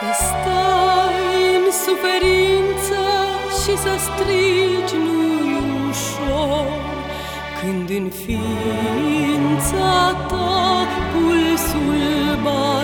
Să stai în suferință și să strigi nu ușor. Când în ființa ta pulsul bate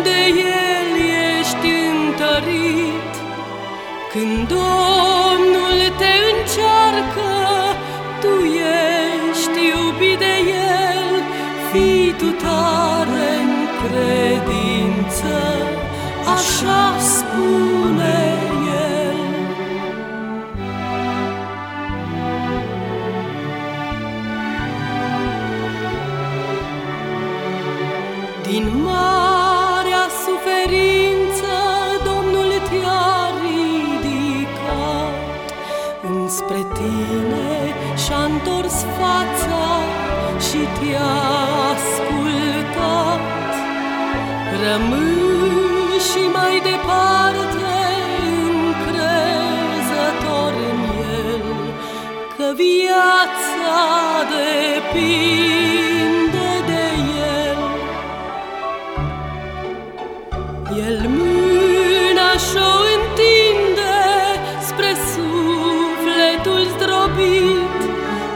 de El ești întărit. Când Domnul te încearcă, tu ești iubit de El. Fii tu tare în credință, așa spune El. Din marea Înspre tine și-a întors fața și te-a ascultat. Rămâi și mai departe încrezător în El Că viața depinde de El. El mâna sufletul zdrobit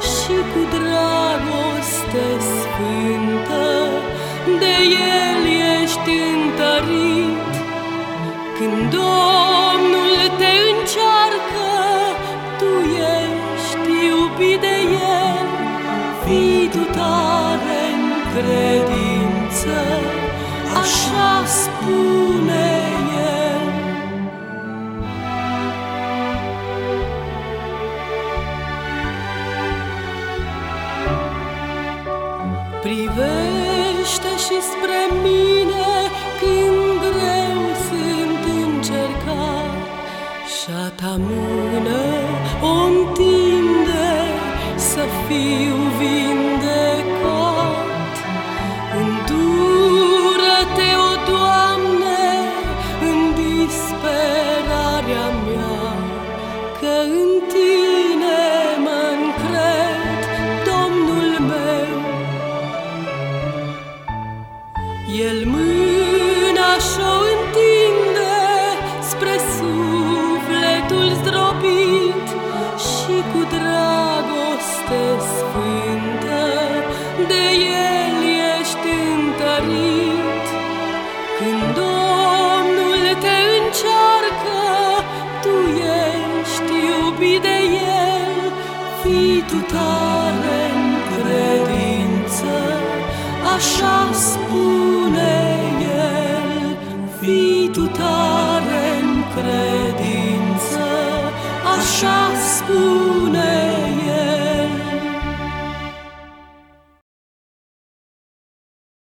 Și cu dragoste sfântă de el ești întărit. Când Domnul te încearcă, tu ești iubit de el. Fii tu tare în credință, așa spune Privește și spre mine când greu sunt încercat. Și-a ta mână el mâna și-o întinde spre sufletul zdrobit Și cu dragoste sfântă de el ești întărit. Când Domnul te încearcă, tu ești iubit de el. Fii tu tare în credință, așa spune așa spune